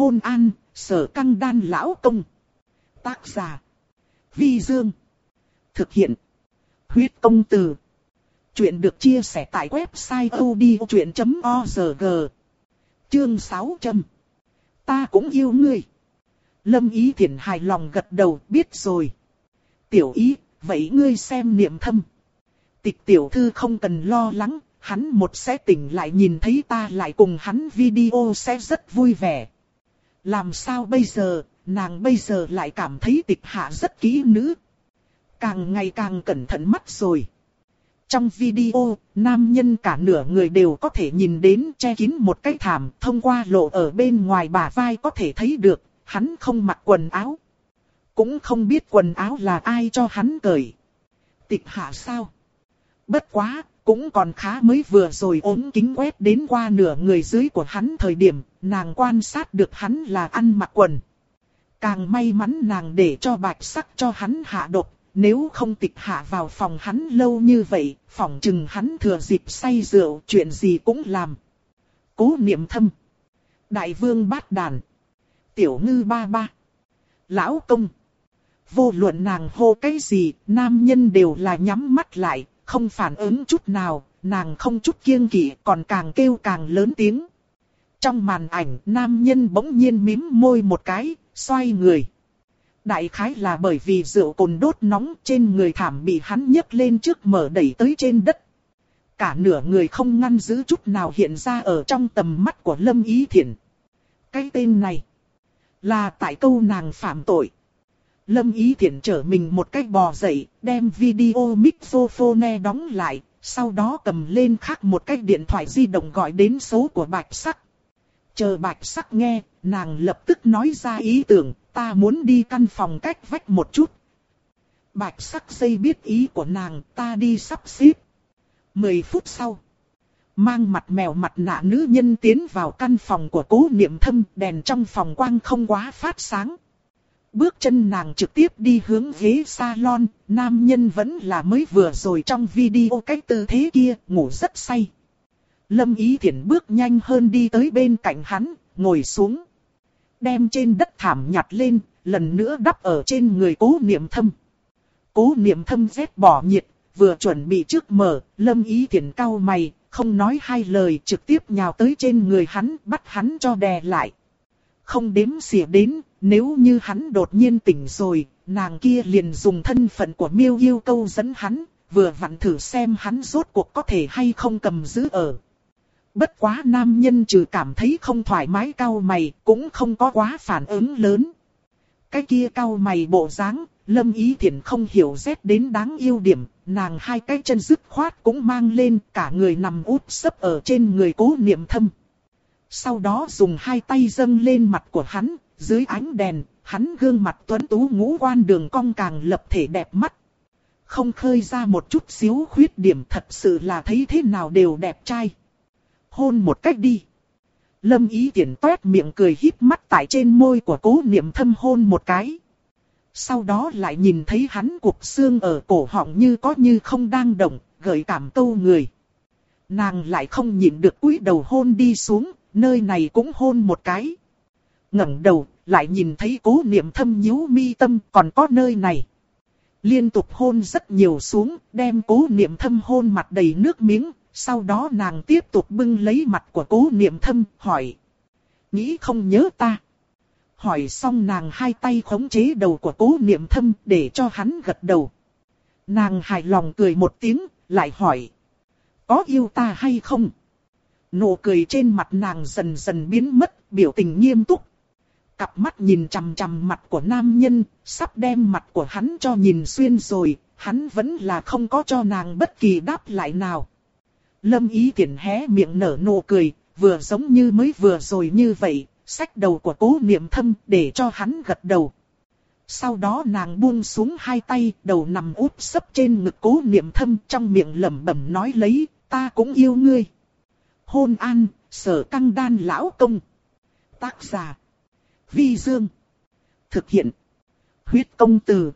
Hôn an, sở căng đan lão công. Tác giả. Vi Dương. Thực hiện. Huyết công từ. Chuyện được chia sẻ tại website odchuyện.org. Chương 600. Ta cũng yêu ngươi. Lâm Ý Thiển hài lòng gật đầu biết rồi. Tiểu Ý, vậy ngươi xem niệm thâm. Tịch tiểu thư không cần lo lắng, hắn một sẽ tỉnh lại nhìn thấy ta lại cùng hắn video sẽ rất vui vẻ. Làm sao bây giờ, nàng bây giờ lại cảm thấy tịch hạ rất kỹ nữ. Càng ngày càng cẩn thận mắt rồi. Trong video, nam nhân cả nửa người đều có thể nhìn đến che kín một cái thảm thông qua lộ ở bên ngoài bả vai có thể thấy được, hắn không mặc quần áo. Cũng không biết quần áo là ai cho hắn cởi. Tịch hạ sao? Bất quá, cũng còn khá mới vừa rồi ốm kính quét đến qua nửa người dưới của hắn thời điểm, nàng quan sát được hắn là ăn mặc quần. Càng may mắn nàng để cho bạch sắc cho hắn hạ độc, nếu không tịch hạ vào phòng hắn lâu như vậy, phòng chừng hắn thừa dịp say rượu, chuyện gì cũng làm. Cố niệm thâm. Đại vương bát đàn. Tiểu ngư ba ba. Lão công. Vô luận nàng hô cái gì, nam nhân đều là nhắm mắt lại, không phản ứng chút nào, nàng không chút kiêng kỵ còn càng kêu càng lớn tiếng. Trong màn ảnh, nam nhân bỗng nhiên mím môi một cái, xoay người. Đại khái là bởi vì rượu cồn đốt nóng trên người thảm bị hắn nhấc lên trước mở đẩy tới trên đất. Cả nửa người không ngăn giữ chút nào hiện ra ở trong tầm mắt của Lâm Ý Thiển. Cái tên này là tại câu nàng phạm tội. Lâm Ý Thiển trở mình một cách bò dậy, đem video mixophone đóng lại, sau đó cầm lên khác một cái điện thoại di động gọi đến số của Bạch Sắc. Chờ Bạch Sắc nghe, nàng lập tức nói ra ý tưởng, ta muốn đi căn phòng cách vách một chút. Bạch Sắc xây biết ý của nàng, ta đi sắp xếp. Mười phút sau, mang mặt mèo mặt nạ nữ nhân tiến vào căn phòng của cố niệm thâm, đèn trong phòng quang không quá phát sáng. Bước chân nàng trực tiếp đi hướng ghế salon, nam nhân vẫn là mới vừa rồi trong video cái tư thế kia, ngủ rất say. Lâm Ý Thiển bước nhanh hơn đi tới bên cạnh hắn, ngồi xuống. Đem trên đất thảm nhặt lên, lần nữa đắp ở trên người cố niệm thâm. Cố niệm thâm rét bỏ nhiệt, vừa chuẩn bị trước mở, Lâm Ý Thiển cau mày, không nói hai lời trực tiếp nhào tới trên người hắn, bắt hắn cho đè lại. Không đếm xỉa đến, nếu như hắn đột nhiên tỉnh rồi, nàng kia liền dùng thân phận của miêu yêu câu dẫn hắn, vừa vặn thử xem hắn rốt cuộc có thể hay không cầm giữ ở. Bất quá nam nhân trừ cảm thấy không thoải mái cao mày, cũng không có quá phản ứng lớn. Cái kia cao mày bộ dáng, lâm ý thiện không hiểu rét đến đáng yêu điểm, nàng hai cái chân dứt khoát cũng mang lên, cả người nằm út sấp ở trên người cố niệm thâm. Sau đó dùng hai tay dâng lên mặt của hắn, dưới ánh đèn, hắn gương mặt tuấn tú ngũ quan đường cong càng lập thể đẹp mắt. Không khơi ra một chút xíu khuyết điểm thật sự là thấy thế nào đều đẹp trai. Hôn một cách đi. Lâm ý tiện toét miệng cười híp mắt tại trên môi của cố niệm thâm hôn một cái. Sau đó lại nhìn thấy hắn cục xương ở cổ họng như có như không đang động, gợi cảm câu người. Nàng lại không nhịn được cúi đầu hôn đi xuống, nơi này cũng hôn một cái ngẩng đầu, lại nhìn thấy cố niệm thâm nhíu mi tâm còn có nơi này. Liên tục hôn rất nhiều xuống, đem cố niệm thâm hôn mặt đầy nước miếng, sau đó nàng tiếp tục bưng lấy mặt của cố niệm thâm, hỏi. Nghĩ không nhớ ta. Hỏi xong nàng hai tay khống chế đầu của cố niệm thâm để cho hắn gật đầu. Nàng hài lòng cười một tiếng, lại hỏi. Có yêu ta hay không? Nụ cười trên mặt nàng dần dần biến mất, biểu tình nghiêm túc. Cặp mắt nhìn chằm chằm mặt của nam nhân, sắp đem mặt của hắn cho nhìn xuyên rồi, hắn vẫn là không có cho nàng bất kỳ đáp lại nào. Lâm ý tiện hé miệng nở nụ cười, vừa giống như mới vừa rồi như vậy, sách đầu của cố niệm thâm để cho hắn gật đầu. Sau đó nàng buông xuống hai tay, đầu nằm úp sấp trên ngực cố niệm thâm trong miệng lẩm bẩm nói lấy, ta cũng yêu ngươi. Hôn an, sở căng đan lão công. Tác giả. Vi Dương. Thực hiện. Huyết công từ.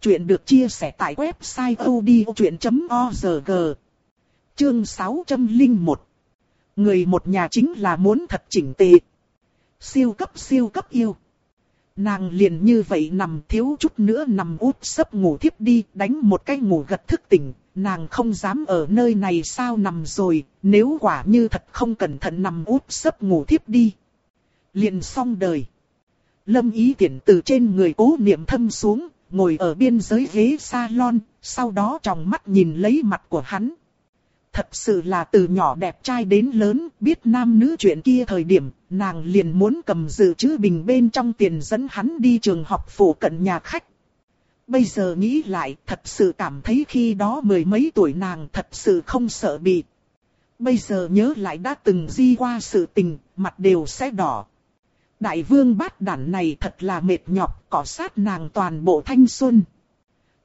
Chuyện được chia sẻ tại website odchuyện.org. Chương 601. Người một nhà chính là muốn thật chỉnh tề. Siêu cấp siêu cấp yêu. Nàng liền như vậy nằm thiếu chút nữa nằm út sấp ngủ thiếp đi, đánh một cái ngủ gật thức tỉnh, nàng không dám ở nơi này sao nằm rồi, nếu quả như thật không cẩn thận nằm út sấp ngủ thiếp đi. Liền xong đời. Lâm ý tiện từ trên người cố niệm thâm xuống, ngồi ở biên giới ghế salon, sau đó tròng mắt nhìn lấy mặt của hắn. Thật sự là từ nhỏ đẹp trai đến lớn, biết nam nữ chuyện kia thời điểm, nàng liền muốn cầm dự trữ bình bên trong tiền dẫn hắn đi trường học phủ cận nhà khách. Bây giờ nghĩ lại, thật sự cảm thấy khi đó mười mấy tuổi nàng thật sự không sợ bị. Bây giờ nhớ lại đã từng di qua sự tình, mặt đều sẽ đỏ. Đại vương bát đản này thật là mệt nhọc, cỏ sát nàng toàn bộ thanh xuân.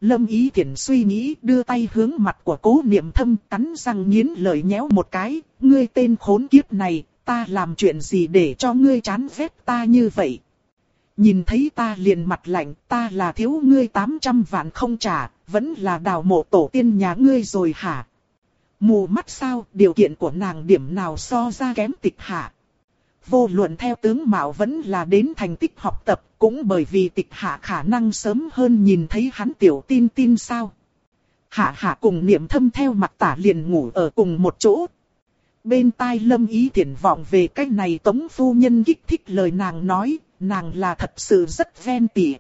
Lâm ý thiện suy nghĩ đưa tay hướng mặt của cố niệm thâm cắn răng nghiến lời nhéo một cái, ngươi tên khốn kiếp này, ta làm chuyện gì để cho ngươi chán ghét ta như vậy. Nhìn thấy ta liền mặt lạnh, ta là thiếu ngươi 800 vạn không trả, vẫn là đào mộ tổ tiên nhà ngươi rồi hả? Mù mắt sao, điều kiện của nàng điểm nào so ra kém tịch hạ? Vô luận theo tướng Mạo vẫn là đến thành tích học tập, cũng bởi vì tịch hạ khả năng sớm hơn nhìn thấy hắn tiểu tin tin sao. Hạ hạ cùng niệm thâm theo mặt tả liền ngủ ở cùng một chỗ. Bên tai lâm ý thiện vọng về cách này tống phu nhân kích thích lời nàng nói, nàng là thật sự rất ven tỉ.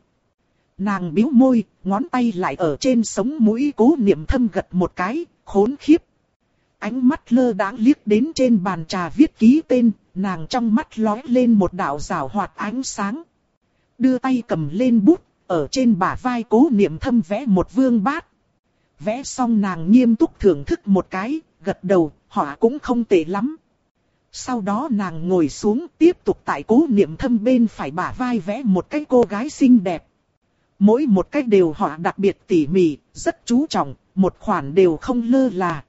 Nàng biếu môi, ngón tay lại ở trên sống mũi cố niệm thâm gật một cái, khốn khiếp. Ánh mắt lơ đãng liếc đến trên bàn trà viết ký tên, nàng trong mắt lóe lên một đạo rào hoạt ánh sáng. Đưa tay cầm lên bút, ở trên bả vai cố niệm thâm vẽ một vương bát. Vẽ xong nàng nghiêm túc thưởng thức một cái, gật đầu, họa cũng không tệ lắm. Sau đó nàng ngồi xuống tiếp tục tại cố niệm thâm bên phải bả vai vẽ một cái cô gái xinh đẹp. Mỗi một cái đều họa đặc biệt tỉ mỉ, rất chú trọng, một khoản đều không lơ là.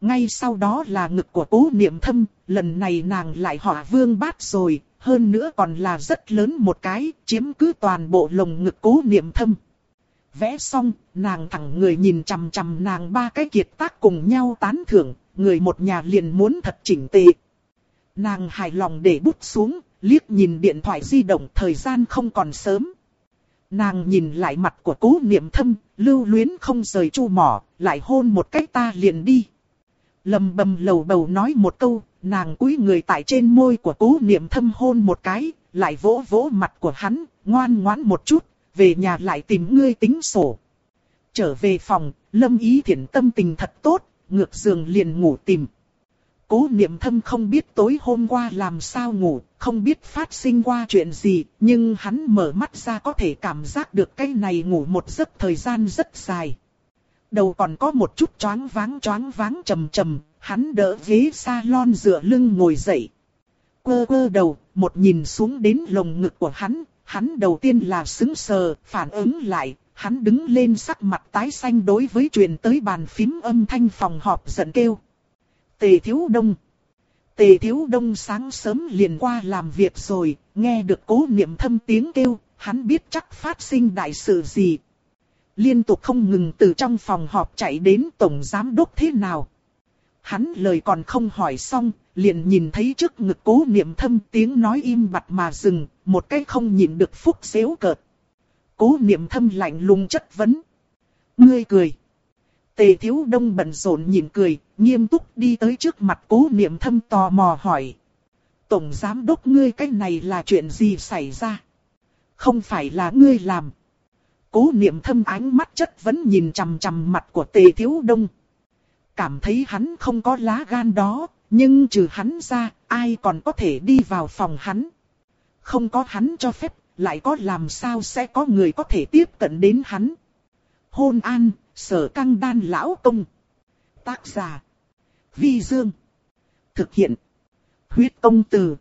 Ngay sau đó là ngực của cố niệm thâm, lần này nàng lại họa vương bát rồi, hơn nữa còn là rất lớn một cái, chiếm cứ toàn bộ lồng ngực cố niệm thâm. Vẽ xong, nàng thẳng người nhìn chằm chằm nàng ba cái kiệt tác cùng nhau tán thưởng, người một nhà liền muốn thật chỉnh tề. Nàng hài lòng để bút xuống, liếc nhìn điện thoại di động thời gian không còn sớm. Nàng nhìn lại mặt của cố niệm thâm, lưu luyến không rời chu mỏ, lại hôn một cái ta liền đi lầm bầm lầu bầu nói một câu, nàng cúi người tại trên môi của cố niệm thâm hôn một cái, lại vỗ vỗ mặt của hắn, ngoan ngoãn một chút, về nhà lại tìm ngươi tính sổ. Trở về phòng, lâm ý thiện tâm tình thật tốt, ngược giường liền ngủ tìm. Cố niệm thâm không biết tối hôm qua làm sao ngủ, không biết phát sinh qua chuyện gì, nhưng hắn mở mắt ra có thể cảm giác được cái này ngủ một giấc thời gian rất dài. Đầu còn có một chút choáng váng choáng váng trầm trầm, hắn đỡ ghế salon dựa lưng ngồi dậy. Quơ quơ đầu, một nhìn xuống đến lồng ngực của hắn, hắn đầu tiên là sững sờ, phản ứng lại, hắn đứng lên sắc mặt tái xanh đối với truyền tới bàn phím âm thanh phòng họp giận kêu. Tề Thiếu Đông Tề Thiếu Đông sáng sớm liền qua làm việc rồi, nghe được cố niệm thâm tiếng kêu, hắn biết chắc phát sinh đại sự gì, liên tục không ngừng từ trong phòng họp chạy đến tổng giám đốc thế nào. Hắn lời còn không hỏi xong, liền nhìn thấy trước ngực cố niệm thâm tiếng nói im bặt mà dừng, một cái không nhìn được phúc xéo cợt. Cố niệm thâm lạnh lùng chất vấn. Ngươi cười. Tề thiếu đông bận rộn nhìn cười, nghiêm túc đi tới trước mặt cố niệm thâm tò mò hỏi. Tổng giám đốc ngươi cái này là chuyện gì xảy ra? Không phải là ngươi làm. Cố niệm thâm ánh mắt chất vẫn nhìn chằm chằm mặt của tề thiếu đông. Cảm thấy hắn không có lá gan đó, nhưng trừ hắn ra, ai còn có thể đi vào phòng hắn. Không có hắn cho phép, lại có làm sao sẽ có người có thể tiếp cận đến hắn. Hôn an, sở căng đan lão công. Tác giả. Vi Dương. Thực hiện. Huyết công từ.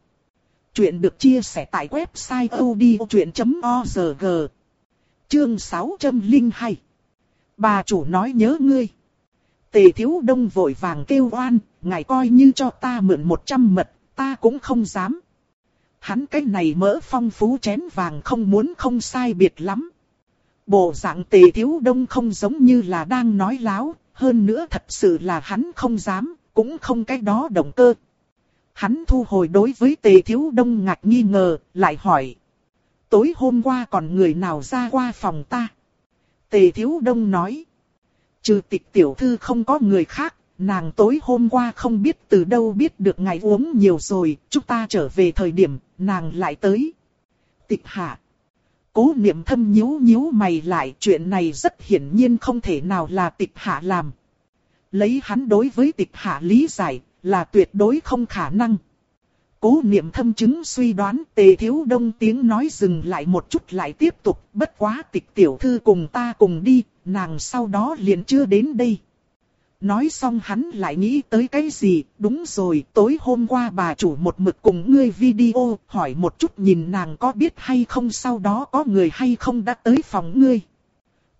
Chuyện được chia sẻ tại website odchuyện.org. Chương 602 Bà chủ nói nhớ ngươi. Tề thiếu đông vội vàng kêu oan, ngài coi như cho ta mượn 100 mật, ta cũng không dám. Hắn cái này mỡ phong phú chén vàng không muốn không sai biệt lắm. Bộ dạng tề thiếu đông không giống như là đang nói láo, hơn nữa thật sự là hắn không dám, cũng không cái đó động cơ. hắn thu hồi đối với tề thiếu đông ngạc nghi ngờ, lại hỏi. Tối hôm qua còn người nào ra qua phòng ta? Tề thiếu đông nói. Trừ tịch tiểu thư không có người khác, nàng tối hôm qua không biết từ đâu biết được ngày uống nhiều rồi, chúng ta trở về thời điểm, nàng lại tới. Tịch hạ. Cố niệm thâm nhíu nhíu mày lại, chuyện này rất hiển nhiên không thể nào là tịch hạ làm. Lấy hắn đối với tịch hạ lý giải, là tuyệt đối không khả năng. Cố niệm thâm chứng suy đoán tề thiếu đông tiếng nói dừng lại một chút lại tiếp tục, bất quá tịch tiểu thư cùng ta cùng đi, nàng sau đó liền chưa đến đây. Nói xong hắn lại nghĩ tới cái gì, đúng rồi, tối hôm qua bà chủ một mực cùng ngươi video, hỏi một chút nhìn nàng có biết hay không sau đó có người hay không đã tới phòng ngươi.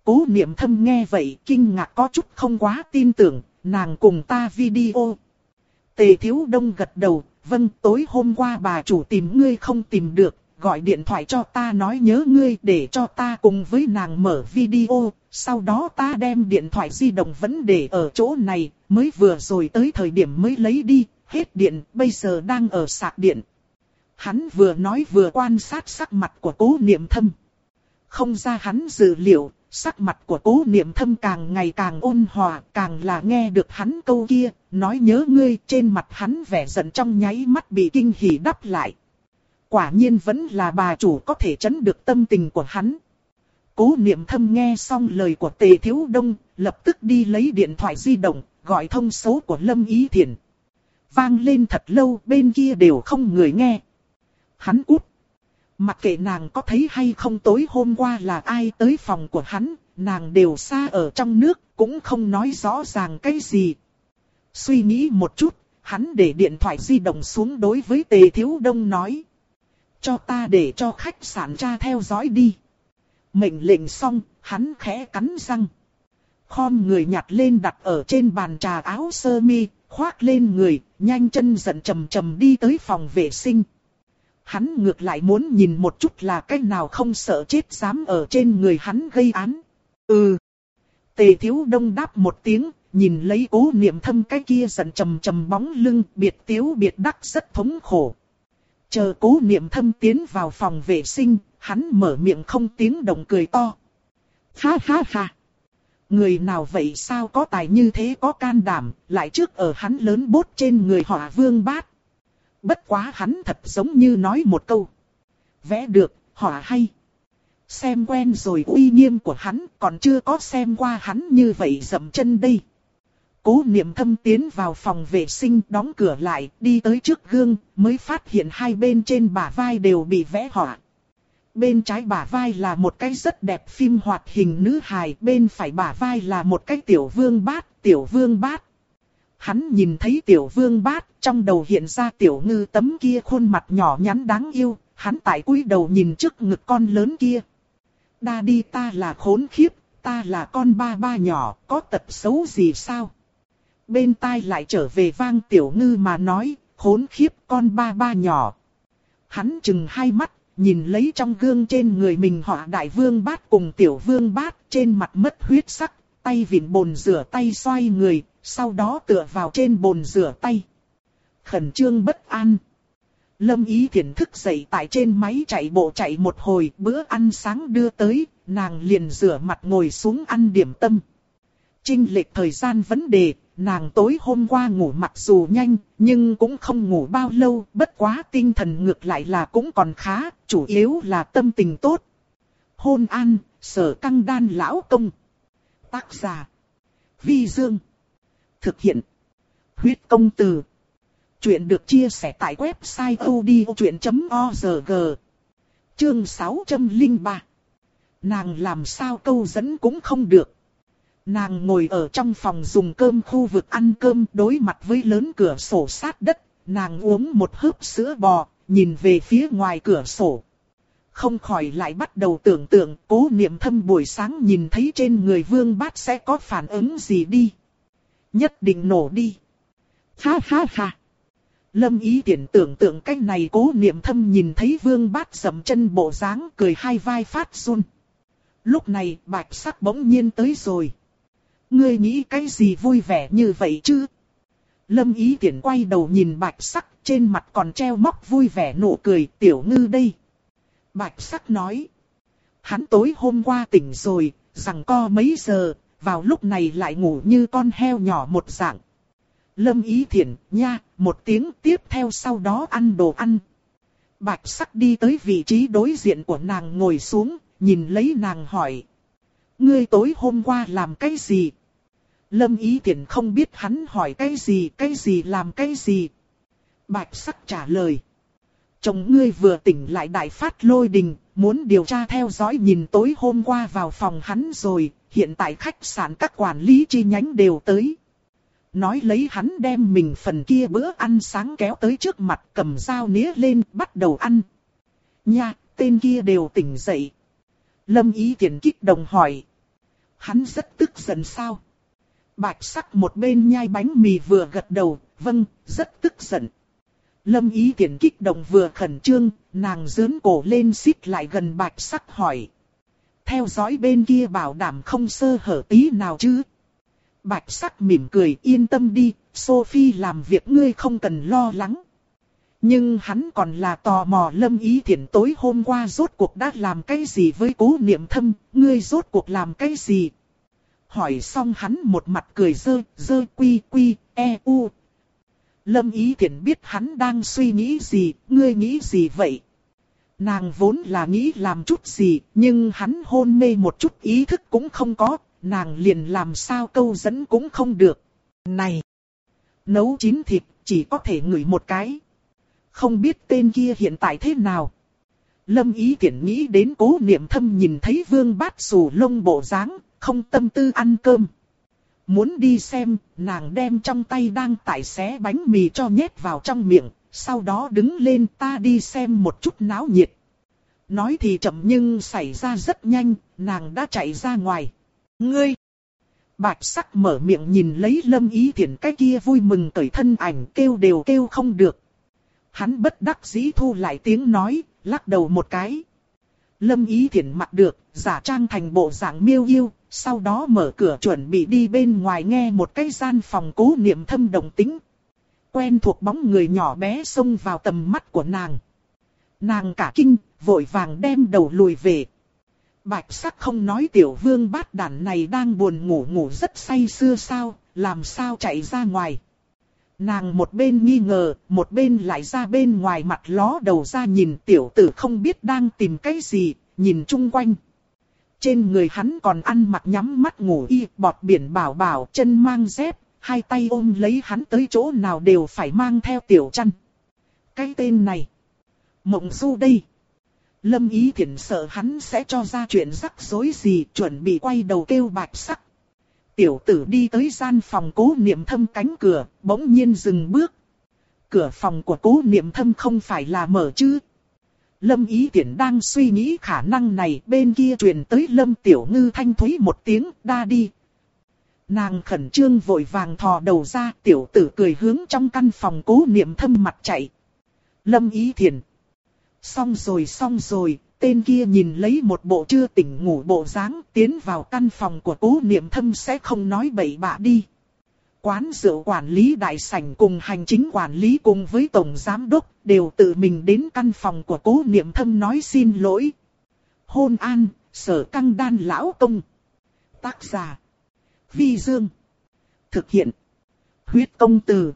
Cố niệm thâm nghe vậy, kinh ngạc có chút không quá tin tưởng, nàng cùng ta video. Tề thiếu đông gật đầu, vâng tối hôm qua bà chủ tìm ngươi không tìm được, gọi điện thoại cho ta nói nhớ ngươi để cho ta cùng với nàng mở video, sau đó ta đem điện thoại di động vẫn để ở chỗ này, mới vừa rồi tới thời điểm mới lấy đi, hết điện, bây giờ đang ở sạc điện. Hắn vừa nói vừa quan sát sắc mặt của cố niệm thâm. Không ra hắn dự liệu, sắc mặt của cố niệm thâm càng ngày càng ôn hòa, càng là nghe được hắn câu kia, nói nhớ ngươi trên mặt hắn vẻ giận trong nháy mắt bị kinh hỉ đắp lại. Quả nhiên vẫn là bà chủ có thể chấn được tâm tình của hắn. Cố niệm thâm nghe xong lời của tề thiếu đông, lập tức đi lấy điện thoại di động, gọi thông số của Lâm Ý Thiển. Vang lên thật lâu bên kia đều không người nghe. Hắn út. Mặc kệ nàng có thấy hay không tối hôm qua là ai tới phòng của hắn, nàng đều xa ở trong nước, cũng không nói rõ ràng cái gì. Suy nghĩ một chút, hắn để điện thoại di động xuống đối với tề thiếu đông nói. Cho ta để cho khách sạn cha theo dõi đi. Mệnh lệnh xong, hắn khẽ cắn răng. Khom người nhặt lên đặt ở trên bàn trà áo sơ mi, khoác lên người, nhanh chân giận trầm trầm đi tới phòng vệ sinh. Hắn ngược lại muốn nhìn một chút là cách nào không sợ chết dám ở trên người hắn gây án. Ừ. Tề thiếu đông đáp một tiếng, nhìn lấy cố niệm thâm cái kia giận trầm trầm bóng lưng biệt tiếu biệt đắc rất thống khổ. Chờ cố niệm thâm tiến vào phòng vệ sinh, hắn mở miệng không tiếng động cười to. Ha ha ha! Người nào vậy sao có tài như thế có can đảm, lại trước ở hắn lớn bốt trên người họ vương bát. Bất quá hắn thật giống như nói một câu. Vẽ được, họ hay. Xem quen rồi uy nghiêm của hắn, còn chưa có xem qua hắn như vậy dậm chân đây. Cố niệm thâm tiến vào phòng vệ sinh đóng cửa lại, đi tới trước gương, mới phát hiện hai bên trên bả vai đều bị vẽ họa. Bên trái bả vai là một cái rất đẹp phim hoạt hình nữ hài, bên phải bả vai là một cái tiểu vương bát, tiểu vương bát. Hắn nhìn thấy tiểu vương bát, trong đầu hiện ra tiểu ngư tấm kia khuôn mặt nhỏ nhắn đáng yêu, hắn tại cúi đầu nhìn trước ngực con lớn kia. Đa đi ta là khốn khiếp, ta là con ba ba nhỏ, có tật xấu gì sao? Bên tai lại trở về vang tiểu ngư mà nói, khốn khiếp con ba ba nhỏ. Hắn chừng hai mắt, nhìn lấy trong gương trên người mình họ đại vương bát cùng tiểu vương bát trên mặt mất huyết sắc, tay vịn bồn rửa tay xoay người, sau đó tựa vào trên bồn rửa tay. Khẩn trương bất an. Lâm ý thiện thức dậy tại trên máy chạy bộ chạy một hồi bữa ăn sáng đưa tới, nàng liền rửa mặt ngồi xuống ăn điểm tâm. Trinh lệch thời gian vấn đề, nàng tối hôm qua ngủ mặc dù nhanh, nhưng cũng không ngủ bao lâu, bất quá tinh thần ngược lại là cũng còn khá, chủ yếu là tâm tình tốt. Hôn an, sở căng đan lão công. Tác giả. Vi Dương. Thực hiện. Huyết công từ. Chuyện được chia sẻ tại website odchuyện.org. Chương 603. Nàng làm sao câu dẫn cũng không được. Nàng ngồi ở trong phòng dùng cơm khu vực ăn cơm đối mặt với lớn cửa sổ sát đất, nàng uống một hớp sữa bò, nhìn về phía ngoài cửa sổ. Không khỏi lại bắt đầu tưởng tượng cố niệm thâm buổi sáng nhìn thấy trên người vương bát sẽ có phản ứng gì đi. Nhất định nổ đi. Ha ha ha. Lâm ý tiện tưởng tượng cách này cố niệm thâm nhìn thấy vương bát dầm chân bộ dáng cười hai vai phát run. Lúc này bạch sắc bỗng nhiên tới rồi. Ngươi nghĩ cái gì vui vẻ như vậy chứ? Lâm ý tiện quay đầu nhìn bạch sắc, trên mặt còn treo móc vui vẻ nụ cười, tiểu ngư đây. Bạch sắc nói. Hắn tối hôm qua tỉnh rồi, rằng co mấy giờ, vào lúc này lại ngủ như con heo nhỏ một dạng. Lâm ý thiện, nha, một tiếng tiếp theo sau đó ăn đồ ăn. Bạch sắc đi tới vị trí đối diện của nàng ngồi xuống, nhìn lấy nàng hỏi. Ngươi tối hôm qua làm cái gì? Lâm ý tiện không biết hắn hỏi cái gì, cái gì làm cái gì. Bạch sắc trả lời. Chồng ngươi vừa tỉnh lại đại phát lôi đình, muốn điều tra theo dõi nhìn tối hôm qua vào phòng hắn rồi, hiện tại khách sạn các quản lý chi nhánh đều tới. Nói lấy hắn đem mình phần kia bữa ăn sáng kéo tới trước mặt cầm dao nĩa lên bắt đầu ăn. Nha, tên kia đều tỉnh dậy. Lâm ý tiện kích động hỏi. Hắn rất tức giận sao? Bạch sắc một bên nhai bánh mì vừa gật đầu, vâng, rất tức giận. Lâm ý tiện kích động vừa khẩn trương, nàng dướn cổ lên xít lại gần bạch sắc hỏi. Theo dõi bên kia bảo đảm không sơ hở tí nào chứ. Bạch sắc mỉm cười yên tâm đi, Sophie làm việc ngươi không cần lo lắng. Nhưng hắn còn là tò mò lâm ý thiện tối hôm qua rốt cuộc đã làm cái gì với cố niệm thâm, ngươi rốt cuộc làm cái gì. Hỏi xong hắn một mặt cười dơ, dơ quy quy, e u. Lâm ý thiện biết hắn đang suy nghĩ gì, ngươi nghĩ gì vậy? Nàng vốn là nghĩ làm chút gì, nhưng hắn hôn mê một chút ý thức cũng không có, nàng liền làm sao câu dẫn cũng không được. Này! Nấu chín thịt, chỉ có thể ngửi một cái. Không biết tên kia hiện tại thế nào. Lâm ý tiện nghĩ đến cố niệm thâm nhìn thấy vương bát sù lông bộ dáng, không tâm tư ăn cơm. Muốn đi xem, nàng đem trong tay đang tải xé bánh mì cho nhét vào trong miệng, sau đó đứng lên ta đi xem một chút náo nhiệt. Nói thì chậm nhưng xảy ra rất nhanh, nàng đã chạy ra ngoài. Ngươi! Bạch sắc mở miệng nhìn lấy lâm ý thiện cái kia vui mừng cởi thân ảnh kêu đều kêu không được. Hắn bất đắc dĩ thu lại tiếng nói, lắc đầu một cái. Lâm ý thiện mặt được, giả trang thành bộ dạng miêu yêu, sau đó mở cửa chuẩn bị đi bên ngoài nghe một cái gian phòng cố niệm thâm đồng tính. Quen thuộc bóng người nhỏ bé xông vào tầm mắt của nàng. Nàng cả kinh, vội vàng đem đầu lùi về. Bạch sắc không nói tiểu vương bát đàn này đang buồn ngủ ngủ rất say sưa sao, làm sao chạy ra ngoài. Nàng một bên nghi ngờ, một bên lại ra bên ngoài mặt ló đầu ra nhìn tiểu tử không biết đang tìm cái gì, nhìn chung quanh. Trên người hắn còn ăn mặc nhắm mắt ngủ y, bọt biển bảo bảo, chân mang dép, hai tay ôm lấy hắn tới chỗ nào đều phải mang theo tiểu chăn. Cái tên này, mộng du đây. Lâm Ý thiện sợ hắn sẽ cho ra chuyện rắc rối gì, chuẩn bị quay đầu kêu bạch sắc. Tiểu tử đi tới gian phòng cố niệm thâm cánh cửa, bỗng nhiên dừng bước. Cửa phòng của cố niệm thâm không phải là mở chứ. Lâm Ý Tiễn đang suy nghĩ khả năng này bên kia truyền tới Lâm Tiểu Ngư thanh thúy một tiếng đa đi. Nàng khẩn trương vội vàng thò đầu ra tiểu tử cười hướng trong căn phòng cố niệm thâm mặt chạy. Lâm Ý Thiền. Xong rồi xong rồi, tên kia nhìn lấy một bộ chưa tỉnh ngủ bộ dáng tiến vào căn phòng của cố niệm thâm sẽ không nói bậy bạ đi. Quán rượu quản lý đại sảnh cùng hành chính quản lý cùng với tổng giám đốc đều tự mình đến căn phòng của cố niệm thâm nói xin lỗi. Hôn an, sở căng đan lão công. Tác giả. Vi Dương. Thực hiện. Huyết công từ.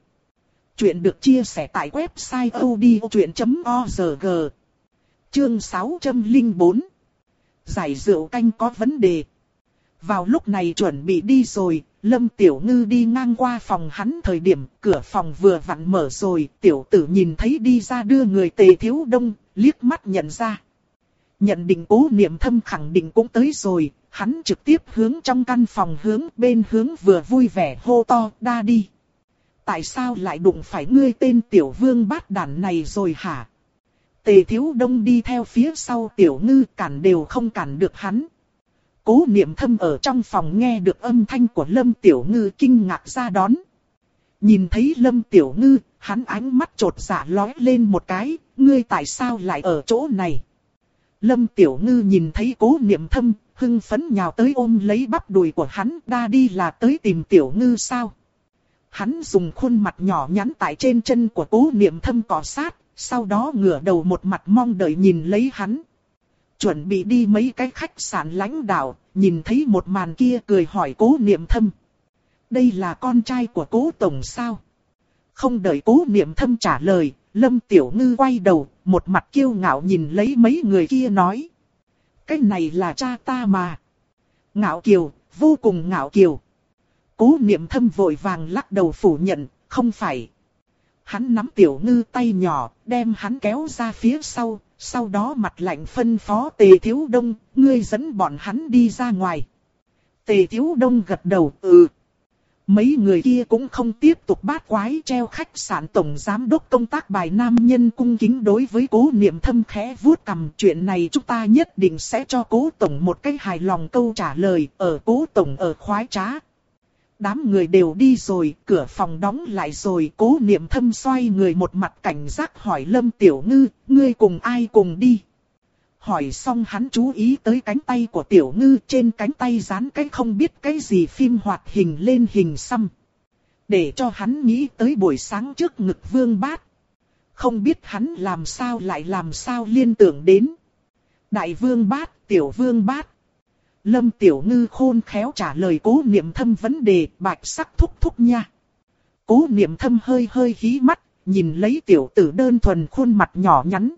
Chuyện được chia sẻ tại website odchuyện.org. Chương 604. Giải rượu canh có vấn đề. Vào lúc này chuẩn bị đi rồi, Lâm Tiểu Ngư đi ngang qua phòng hắn thời điểm cửa phòng vừa vặn mở rồi, tiểu tử nhìn thấy đi ra đưa người tề thiếu đông, liếc mắt nhận ra. Nhận định cố niệm thâm khẳng định cũng tới rồi, hắn trực tiếp hướng trong căn phòng hướng bên hướng vừa vui vẻ hô to đa đi. Tại sao lại đụng phải ngươi tên tiểu vương bát đàn này rồi hả? Tề thiếu đông đi theo phía sau tiểu ngư cản đều không cản được hắn. Cố niệm thâm ở trong phòng nghe được âm thanh của Lâm Tiểu Ngư kinh ngạc ra đón. Nhìn thấy Lâm Tiểu Ngư, hắn ánh mắt trột dạ lóe lên một cái, ngươi tại sao lại ở chỗ này? Lâm Tiểu Ngư nhìn thấy cố niệm thâm, hưng phấn nhào tới ôm lấy bắp đùi của hắn, đa đi là tới tìm Tiểu Ngư sao? hắn dùng khuôn mặt nhỏ nhắn tại trên chân của cố niệm thâm cọ sát, sau đó ngửa đầu một mặt mong đợi nhìn lấy hắn. Chuẩn bị đi mấy cái khách sạn lãnh đạo, nhìn thấy một màn kia cười hỏi cố niệm thâm. Đây là con trai của cố tổng sao? Không đợi cố niệm thâm trả lời, Lâm Tiểu Ngư quay đầu, một mặt kiêu ngạo nhìn lấy mấy người kia nói. Cái này là cha ta mà. Ngạo kiều, vô cùng ngạo kiều. Cố niệm thâm vội vàng lắc đầu phủ nhận, không phải. Hắn nắm Tiểu Ngư tay nhỏ, đem hắn kéo ra phía sau, sau đó mặt lạnh phân phó Tề Thiếu Đông, ngươi dẫn bọn hắn đi ra ngoài. Tề Thiếu Đông gật đầu, ừ. Mấy người kia cũng không tiếp tục bát quái treo khách sạn tổng giám đốc công tác bài nam nhân cung kính đối với cố niệm thâm khẽ vuốt cầm chuyện này chúng ta nhất định sẽ cho cố tổng một cái hài lòng câu trả lời ở cố tổng ở khoái trá. Đám người đều đi rồi, cửa phòng đóng lại rồi, cố niệm thâm xoay người một mặt cảnh giác hỏi Lâm Tiểu Ngư, ngươi cùng ai cùng đi? hỏi xong hắn chú ý tới cánh tay của tiểu ngư trên cánh tay dán cái không biết cái gì phim hoạt hình lên hình xăm. Để cho hắn nghĩ tới buổi sáng trước ngực vương bát. Không biết hắn làm sao lại làm sao liên tưởng đến. Đại vương bát, tiểu vương bát. Lâm tiểu ngư khôn khéo trả lời cố niệm thâm vấn đề bạch sắc thúc thúc nha. Cố niệm thâm hơi hơi hí mắt, nhìn lấy tiểu tử đơn thuần khuôn mặt nhỏ nhắn.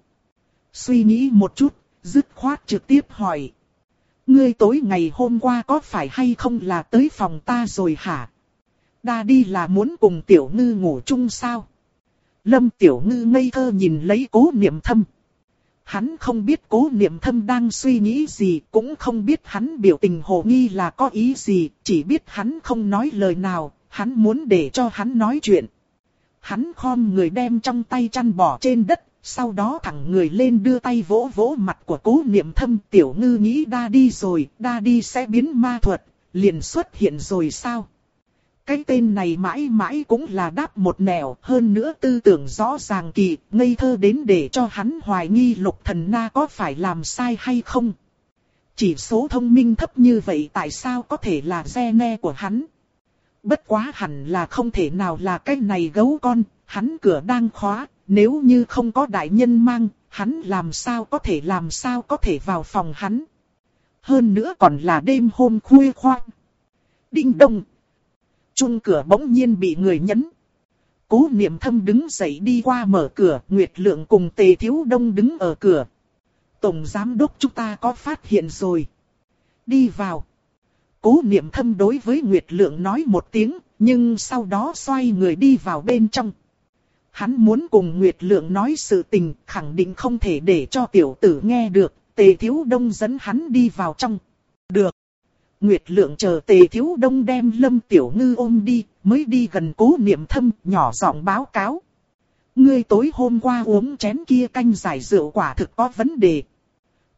Suy nghĩ một chút, dứt khoát trực tiếp hỏi. Ngươi tối ngày hôm qua có phải hay không là tới phòng ta rồi hả? Đa đi là muốn cùng tiểu ngư ngủ chung sao? Lâm tiểu ngư ngây thơ nhìn lấy cố niệm thâm. Hắn không biết cố niệm thâm đang suy nghĩ gì, cũng không biết hắn biểu tình hồ nghi là có ý gì, chỉ biết hắn không nói lời nào, hắn muốn để cho hắn nói chuyện. Hắn khom người đem trong tay chăn bỏ trên đất, sau đó thẳng người lên đưa tay vỗ vỗ mặt của cố niệm thâm tiểu ngư nghĩ đa đi rồi, đa đi sẽ biến ma thuật, liền xuất hiện rồi sao? Cái tên này mãi mãi cũng là đáp một nẻo, hơn nữa tư tưởng rõ ràng kỳ, ngây thơ đến để cho hắn hoài nghi lục thần na có phải làm sai hay không. Chỉ số thông minh thấp như vậy tại sao có thể là gene của hắn? Bất quá hẳn là không thể nào là cái này gấu con, hắn cửa đang khóa, nếu như không có đại nhân mang, hắn làm sao có thể làm sao có thể vào phòng hắn. Hơn nữa còn là đêm hôm khuya khoang. Đinh đông. Chung cửa bỗng nhiên bị người nhấn. Cố niệm thâm đứng dậy đi qua mở cửa, Nguyệt Lượng cùng Tề Thiếu Đông đứng ở cửa. Tổng Giám Đốc chúng ta có phát hiện rồi. Đi vào. Cố niệm thâm đối với Nguyệt Lượng nói một tiếng, nhưng sau đó xoay người đi vào bên trong hắn muốn cùng Nguyệt Lượng nói sự tình, khẳng định không thể để cho tiểu tử nghe được, Tề Thiếu Đông dẫn hắn đi vào trong. Được. Nguyệt Lượng chờ Tề Thiếu Đông đem Lâm Tiểu Ngư ôm đi, mới đi gần cố niệm thâm, nhỏ giọng báo cáo. Ngươi tối hôm qua uống chén kia canh giải rượu quả thực có vấn đề.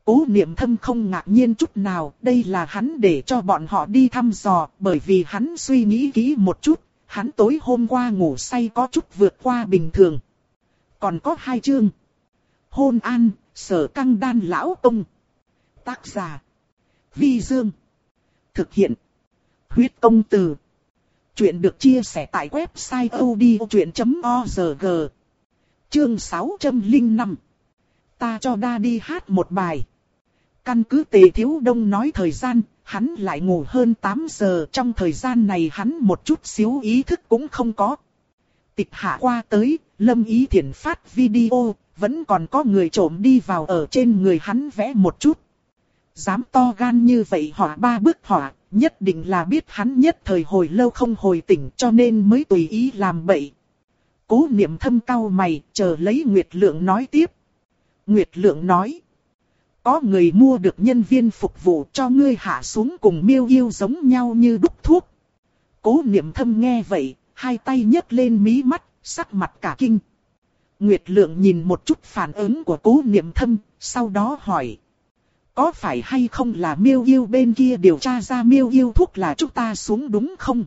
Cố niệm thâm không ngạc nhiên chút nào, đây là hắn để cho bọn họ đi thăm dò, bởi vì hắn suy nghĩ kỹ một chút, hắn tối hôm qua ngủ say có chút vượt qua bình thường. Còn có hai chương. Hôn an, sở căng đan lão tông. Tác giả. Vi Dương. Thực hiện. Huyết công từ. Chuyện được chia sẻ tại website odchuyện.org. Chương 605. Ta cho đa đi hát một bài. Căn cứ tề thiếu đông nói thời gian, hắn lại ngủ hơn 8 giờ. Trong thời gian này hắn một chút xíu ý thức cũng không có. Tịch hạ qua tới, lâm ý thiền phát video, vẫn còn có người trộm đi vào ở trên người hắn vẽ một chút. Dám to gan như vậy họ ba bước họ, nhất định là biết hắn nhất thời hồi lâu không hồi tỉnh cho nên mới tùy ý làm bậy. Cố niệm thâm cau mày, chờ lấy Nguyệt Lượng nói tiếp. Nguyệt Lượng nói. Có người mua được nhân viên phục vụ cho ngươi hạ xuống cùng miêu yêu giống nhau như đúc thuốc. Cố niệm thâm nghe vậy, hai tay nhấc lên mí mắt, sắc mặt cả kinh. Nguyệt lượng nhìn một chút phản ứng của cố niệm thâm, sau đó hỏi. Có phải hay không là miêu yêu bên kia điều tra ra miêu yêu thuốc là chúng ta xuống đúng không?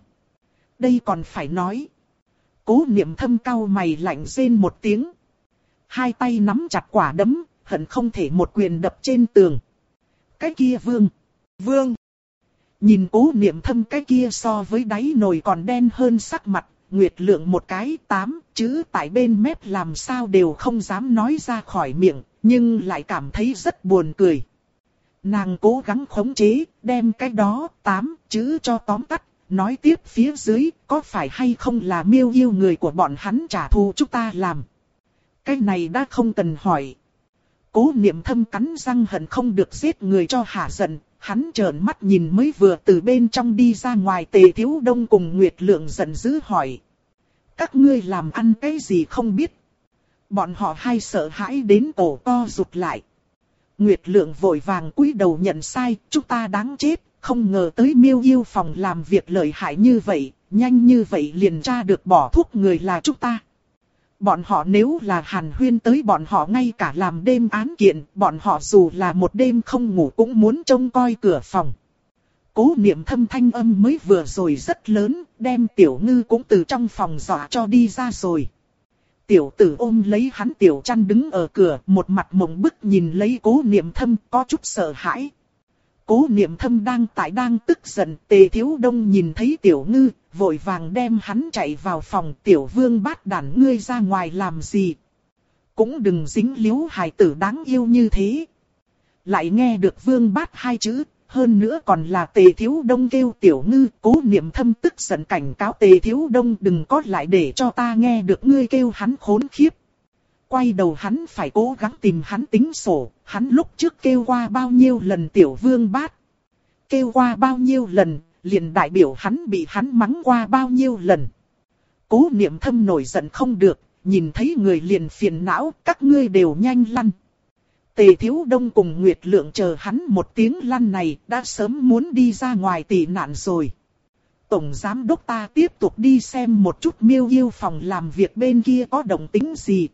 Đây còn phải nói. Cố niệm thâm cao mày lạnh rên một tiếng. Hai tay nắm chặt quả đấm, hận không thể một quyền đập trên tường. Cái kia vương, vương. Nhìn cố niệm thâm cái kia so với đáy nồi còn đen hơn sắc mặt, Nguyệt Lượng một cái tám chữ tại bên mép làm sao đều không dám nói ra khỏi miệng, nhưng lại cảm thấy rất buồn cười. Nàng cố gắng khống chế, đem cái đó tám chữ cho tóm tắt, nói tiếp phía dưới, có phải hay không là miêu yêu người của bọn hắn trả thù chúng ta làm. Cái này đã không cần hỏi. Cố niệm thâm cắn răng hận không được giết người cho hạ giận, hắn trợn mắt nhìn mới vừa từ bên trong đi ra ngoài tề thiếu đông cùng Nguyệt Lượng giận dữ hỏi. Các ngươi làm ăn cái gì không biết. Bọn họ hay sợ hãi đến cổ co rụt lại. Nguyệt Lượng vội vàng cúi đầu nhận sai, chúng ta đáng chết, không ngờ tới miêu yêu phòng làm việc lợi hại như vậy, nhanh như vậy liền tra được bỏ thuốc người là chúng ta. Bọn họ nếu là hàn huyên tới bọn họ ngay cả làm đêm án kiện, bọn họ dù là một đêm không ngủ cũng muốn trông coi cửa phòng. Cố niệm thâm thanh âm mới vừa rồi rất lớn, đem tiểu ngư cũng từ trong phòng dọa cho đi ra rồi. Tiểu tử ôm lấy hắn tiểu chăn đứng ở cửa, một mặt mộng bức nhìn lấy cố niệm thâm có chút sợ hãi. Cố niệm thâm đang tại đang tức giận, tề thiếu đông nhìn thấy tiểu ngư, vội vàng đem hắn chạy vào phòng tiểu vương bát đàn ngươi ra ngoài làm gì. Cũng đừng dính liếu hài tử đáng yêu như thế. Lại nghe được vương bát hai chữ, hơn nữa còn là tề thiếu đông kêu tiểu ngư, cố niệm thâm tức giận cảnh cáo tề thiếu đông đừng có lại để cho ta nghe được ngươi kêu hắn khốn khiếp. Quay đầu hắn phải cố gắng tìm hắn tính sổ, hắn lúc trước kêu qua bao nhiêu lần tiểu vương bát. Kêu qua bao nhiêu lần, liền đại biểu hắn bị hắn mắng qua bao nhiêu lần. Cố niệm thâm nổi giận không được, nhìn thấy người liền phiền não, các ngươi đều nhanh lăn. Tề Thiếu Đông cùng Nguyệt Lượng chờ hắn một tiếng lăn này đã sớm muốn đi ra ngoài tị nạn rồi. Tổng Giám Đốc ta tiếp tục đi xem một chút miêu yêu phòng làm việc bên kia có động tính gì.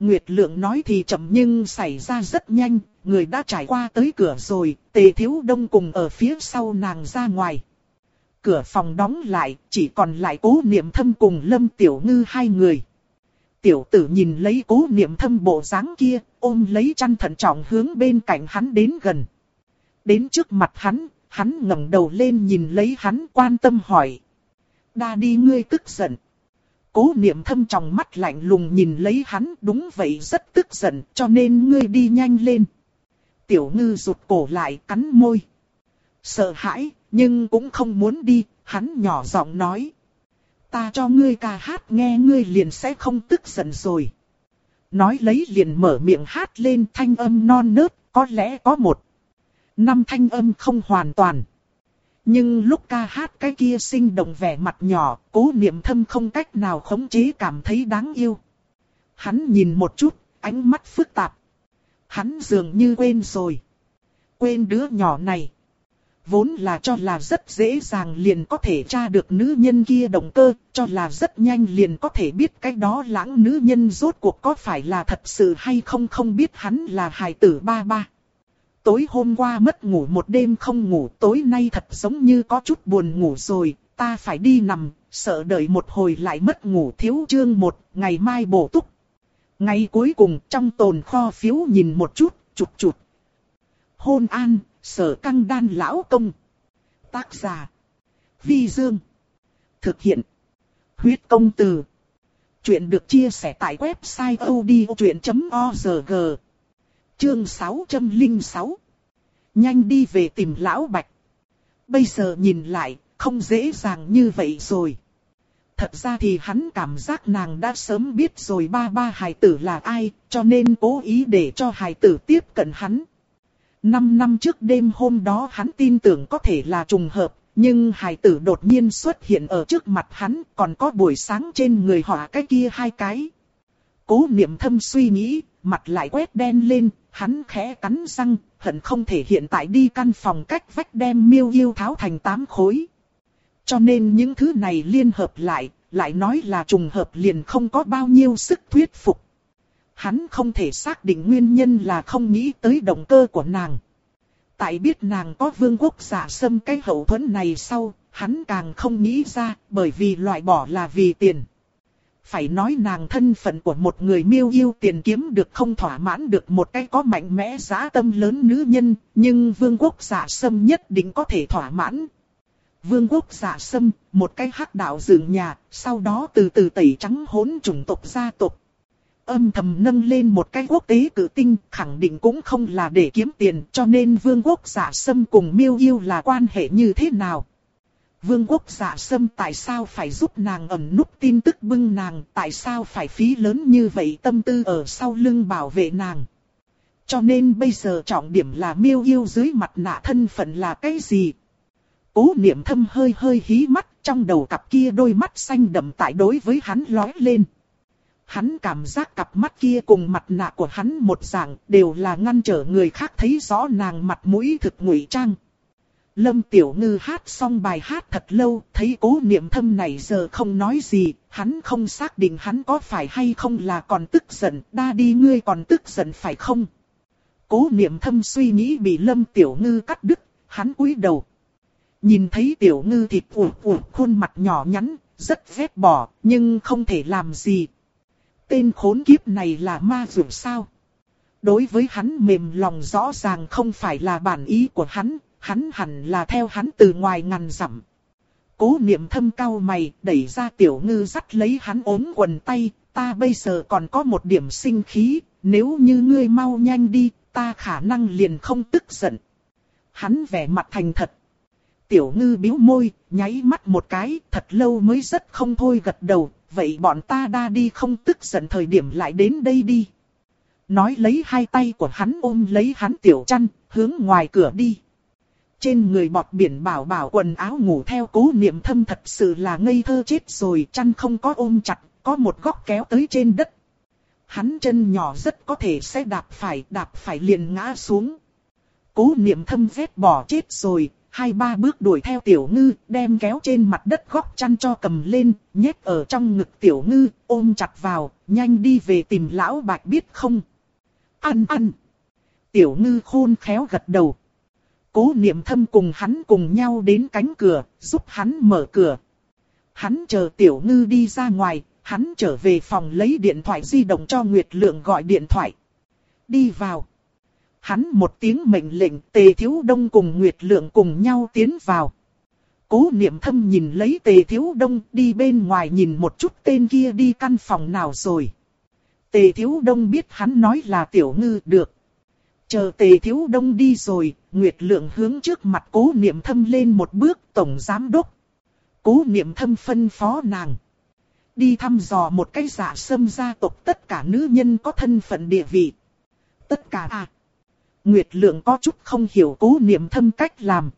Nguyệt Lượng nói thì chậm nhưng xảy ra rất nhanh, người đã trải qua tới cửa rồi, Tề Thiếu Đông cùng ở phía sau nàng ra ngoài. Cửa phòng đóng lại, chỉ còn lại cố niệm thâm cùng Lâm Tiểu Ngư hai người. Tiểu tử nhìn lấy cố niệm thâm bộ dáng kia, ôm lấy chăn thận trọng hướng bên cạnh hắn đến gần. Đến trước mặt hắn, hắn ngẩng đầu lên nhìn lấy hắn quan tâm hỏi. Đa đi ngươi tức giận. Cố niệm thâm trong mắt lạnh lùng nhìn lấy hắn đúng vậy rất tức giận cho nên ngươi đi nhanh lên. Tiểu ngư rụt cổ lại cắn môi. Sợ hãi, nhưng cũng không muốn đi, hắn nhỏ giọng nói. Ta cho ngươi ca hát nghe ngươi liền sẽ không tức giận rồi. Nói lấy liền mở miệng hát lên thanh âm non nớt, có lẽ có một. Năm thanh âm không hoàn toàn. Nhưng lúc ca hát cái kia sinh động vẻ mặt nhỏ, cố niệm thâm không cách nào khống chế cảm thấy đáng yêu. Hắn nhìn một chút, ánh mắt phức tạp. Hắn dường như quên rồi. Quên đứa nhỏ này vốn là cho là rất dễ dàng liền có thể tra được nữ nhân kia động cơ, cho là rất nhanh liền có thể biết cái đó lãng nữ nhân rốt cuộc có phải là thật sự hay không không biết hắn là hài tử ba ba. Tối hôm qua mất ngủ một đêm không ngủ tối nay thật giống như có chút buồn ngủ rồi, ta phải đi nằm, sợ đợi một hồi lại mất ngủ thiếu chương một, ngày mai bổ túc. Ngày cuối cùng trong tồn kho phiếu nhìn một chút, chụt chụt. Hôn an, Sở căng đan lão công. Tác giả. Vi Dương. Thực hiện. Huyết công từ. Chuyện được chia sẻ tại website odchuyện.org. Chương 606. Nhanh đi về tìm lão bạch. Bây giờ nhìn lại, không dễ dàng như vậy rồi. Thật ra thì hắn cảm giác nàng đã sớm biết rồi ba ba hài tử là ai, cho nên cố ý để cho hài tử tiếp cận hắn. Năm năm trước đêm hôm đó hắn tin tưởng có thể là trùng hợp, nhưng hài tử đột nhiên xuất hiện ở trước mặt hắn, còn có buổi sáng trên người họ cái kia hai cái. Cố niệm thâm suy nghĩ, mặt lại quét đen lên, hắn khẽ cắn răng, hận không thể hiện tại đi căn phòng cách vách đem miêu yêu tháo thành tám khối. Cho nên những thứ này liên hợp lại, lại nói là trùng hợp liền không có bao nhiêu sức thuyết phục. Hắn không thể xác định nguyên nhân là không nghĩ tới động cơ của nàng. Tại biết nàng có vương quốc giả xâm cái hậu thuẫn này sau, hắn càng không nghĩ ra, bởi vì loại bỏ là vì tiền. Phải nói nàng thân phận của một người miêu yêu tiền kiếm được không thỏa mãn được một cái có mạnh mẽ giá tâm lớn nữ nhân, nhưng vương quốc giả xâm nhất định có thể thỏa mãn. vương quốc giả sâm, một cái hắc đạo dựng nhà, sau đó từ từ tẩy trắng hỗn chủng tộc gia tộc. Âm thầm nâng lên một cái quốc tế cử tinh, khẳng định cũng không là để kiếm tiền, cho nên vương quốc giả sâm cùng miêu yêu là quan hệ như thế nào. Vương quốc giả sâm tại sao phải giúp nàng ẩn núp tin tức bưng nàng, tại sao phải phí lớn như vậy tâm tư ở sau lưng bảo vệ nàng. Cho nên bây giờ trọng điểm là miêu yêu dưới mặt nạ thân phận là cái gì? Cố niệm thâm hơi hơi hí mắt, trong đầu cặp kia đôi mắt xanh đậm tại đối với hắn lói lên. Hắn cảm giác cặp mắt kia cùng mặt nạ của hắn một dạng, đều là ngăn trở người khác thấy rõ nàng mặt mũi thực ngụy trang. Lâm Tiểu Ngư hát xong bài hát thật lâu, thấy cố niệm thâm này giờ không nói gì, hắn không xác định hắn có phải hay không là còn tức giận, đa đi ngươi còn tức giận phải không? Cố niệm thâm suy nghĩ bị Lâm Tiểu Ngư cắt đứt, hắn cúi đầu. Nhìn thấy Tiểu Ngư thịt ủ ủ khuôn mặt nhỏ nhắn, rất ghét bỏ, nhưng không thể làm gì. Tên khốn kiếp này là ma dược sao? Đối với hắn mềm lòng rõ ràng không phải là bản ý của hắn, hắn hẳn là theo hắn từ ngoài ngàn dặm. Cố niệm thâm cao mày, đẩy ra tiểu ngư dắt lấy hắn ốm quần tay, ta bây giờ còn có một điểm sinh khí, nếu như ngươi mau nhanh đi, ta khả năng liền không tức giận. Hắn vẻ mặt thành thật. Tiểu ngư biếu môi, nháy mắt một cái, thật lâu mới rất không thôi gật đầu, vậy bọn ta đa đi không tức giận thời điểm lại đến đây đi. Nói lấy hai tay của hắn ôm lấy hắn tiểu chăn, hướng ngoài cửa đi. Trên người bọt biển bảo bảo quần áo ngủ theo cố niệm thâm thật sự là ngây thơ chết rồi, chăn không có ôm chặt, có một góc kéo tới trên đất. Hắn chân nhỏ rất có thể sẽ đạp phải, đạp phải liền ngã xuống. Cố niệm thâm vét bỏ chết rồi, hai ba bước đuổi theo tiểu ngư, đem kéo trên mặt đất góc chăn cho cầm lên, nhét ở trong ngực tiểu ngư, ôm chặt vào, nhanh đi về tìm lão bạch biết không. Ăn ăn. Tiểu ngư khôn khéo gật đầu. Cố niệm thâm cùng hắn cùng nhau đến cánh cửa, giúp hắn mở cửa. Hắn chờ tiểu ngư đi ra ngoài, hắn trở về phòng lấy điện thoại di động cho Nguyệt Lượng gọi điện thoại. Đi vào. Hắn một tiếng mệnh lệnh tề thiếu đông cùng Nguyệt Lượng cùng nhau tiến vào. Cố niệm thâm nhìn lấy tề thiếu đông đi bên ngoài nhìn một chút tên kia đi căn phòng nào rồi. Tề thiếu đông biết hắn nói là tiểu ngư được. Chờ tề thiếu đông đi rồi, Nguyệt Lượng hướng trước mặt cố niệm thâm lên một bước tổng giám đốc. Cố niệm thâm phân phó nàng. Đi thăm dò một cái giả sâm gia tộc tất cả nữ nhân có thân phận địa vị. Tất cả à. Nguyệt Lượng có chút không hiểu cố niệm thâm cách làm.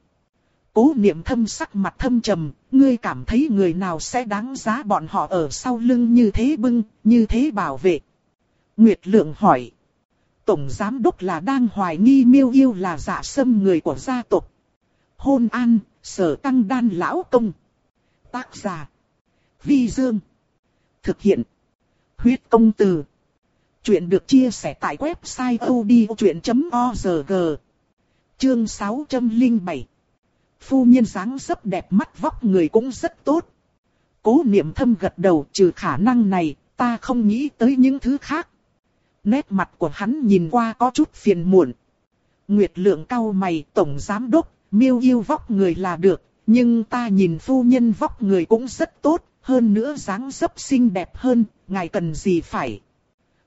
Cố niệm thâm sắc mặt thâm trầm, ngươi cảm thấy người nào sẽ đáng giá bọn họ ở sau lưng như thế bưng, như thế bảo vệ. Nguyệt Lượng hỏi. Tổng Giám Đốc là đang hoài nghi miêu yêu là dạ giả sâm người của gia tộc. Hôn an, sở tăng đan lão công. Tác giả. Vi Dương. Thực hiện. Huyết công từ. Chuyện được chia sẻ tại website odchuyện.org. Chương 607. Phu nhân dáng dấp đẹp mắt vóc người cũng rất tốt. Cố niệm thâm gật đầu trừ khả năng này, ta không nghĩ tới những thứ khác. Nét mặt của hắn nhìn qua có chút phiền muộn. Nguyệt lượng cao mày tổng giám đốc, miêu yêu vóc người là được, nhưng ta nhìn phu nhân vóc người cũng rất tốt, hơn nữa dáng dấp xinh đẹp hơn, ngài cần gì phải.